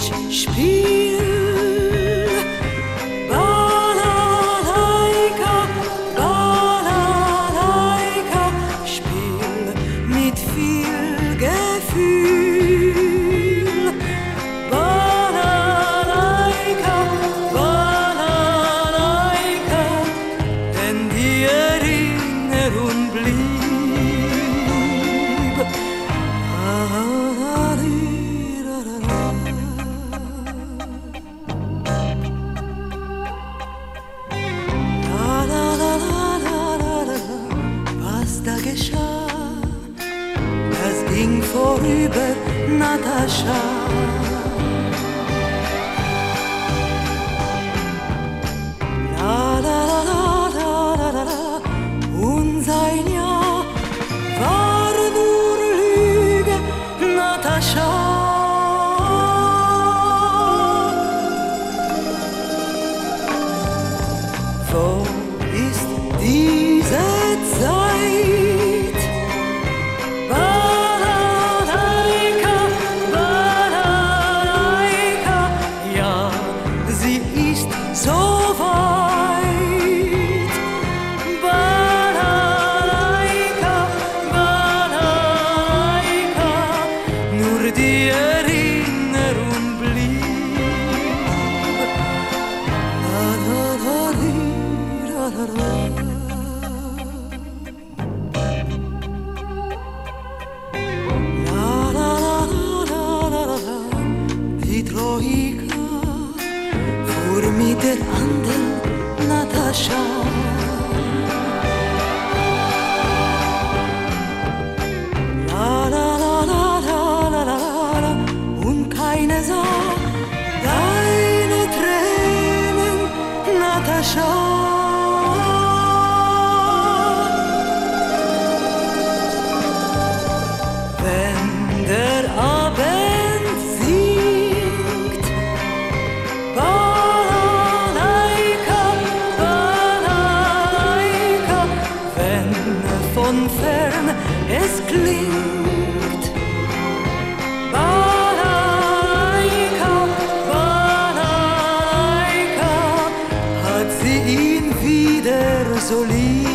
Spiel. Ging vorüber, La, la, la, la, la, la. Wo ist diese في دياري نار ونبليل troika Formite andel Natasha Natascha. Wenn der Abend singt, Balalaika, Balalaika, von Fern jolie.